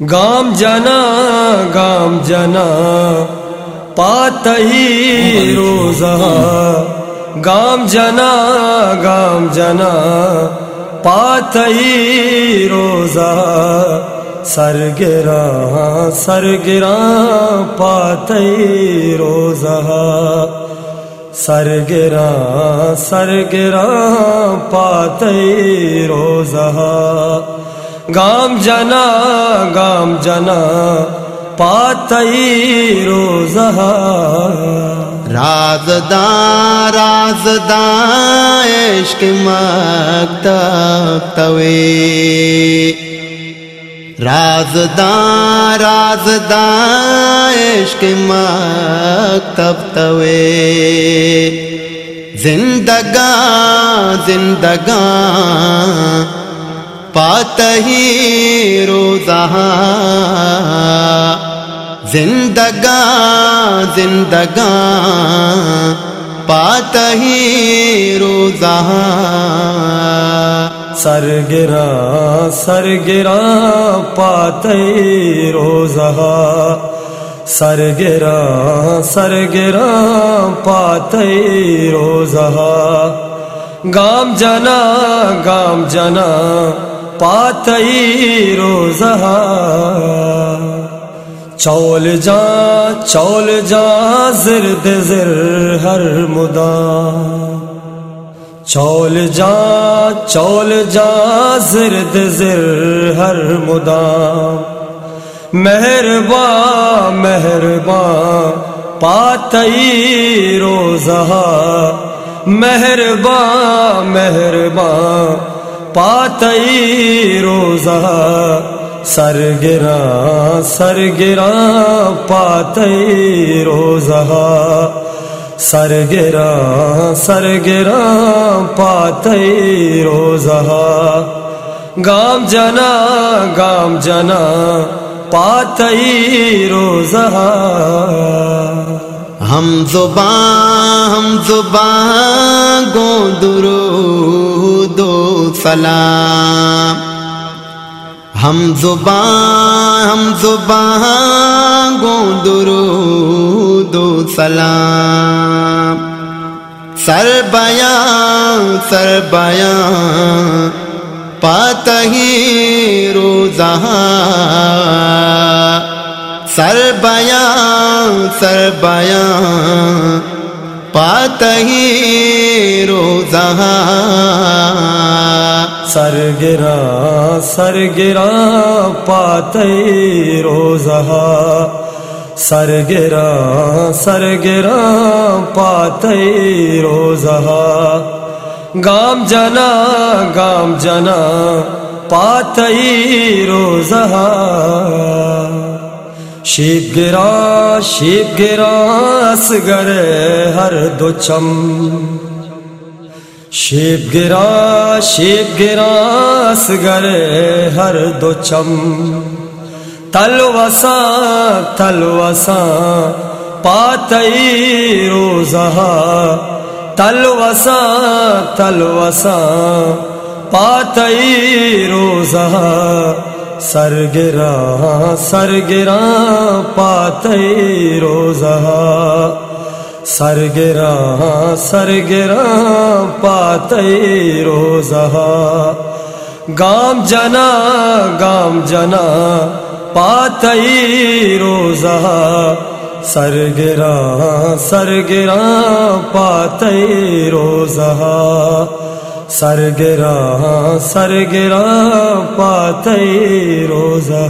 گام جنا گام جنا پاتہی روزہ۔ گام جنا گام جنا پاتہی روزہ۔ سر گرا سر گرا پاتہی روزہ۔ سر گرا سر گرا پاتہی روزہ۔ گام جنا گام جنا پاتئی روزہ۔ رازداں رازداں، عشق مکتب توے رازداں رازداں، عشق مکتب توے زندگاں زندگاں پاتہی روزہ۔ زندگاں زندگاں، پاتہی روزہ۔ سر گرا سر گرا، پاتہی روزہ۔ سر گرا سر گرا، پاتہی روزہ۔ گام جنا گام جنا پاتئی روزہ۔ چول جا چول جا، زرد زر ہر مدا چول جا چول جا، زرد زر ہر مدا مہرباں مہرباں، پاتئی روزہ۔ مہرباں مہرباں پاتئی روزہ، سر گرا، سر پاتئی روزہ۔ سر گرا، سر پاتئی روزہ۔ گام جنا گام جنا، پاتئی روزہ۔ ہم زباں ہم زباں گو درو دو سلام ہم زباں ہم زباں گو درو دو سلام سر بیاں سر بیاں پاتہی روزہ. سر بیاں سر بیاں پاتہی روزہ۔ سر گرا سر گرا پاتئی روزہ۔ سر گرا سر گرا پاتئی روزہ۔ گام جنا گام جنا پاتئی روزہ۔ شیپ گرا شیپ گرا گرے ہر دو چم۔ شیپ گرا شیپ گرا گرے ہر دو چم۔ تل وسا پاتئی روزہ۔ تل وسا تل وسا پاتئی روزہ۔ سر گرا سر روزہ۔ سر گرا سر گرا روزہ۔ گام جنا گام جنا پاتئی روزہ۔ سر گرا سر پاتئی روزہ۔ سر گرا سر گرا پاتئی روزہ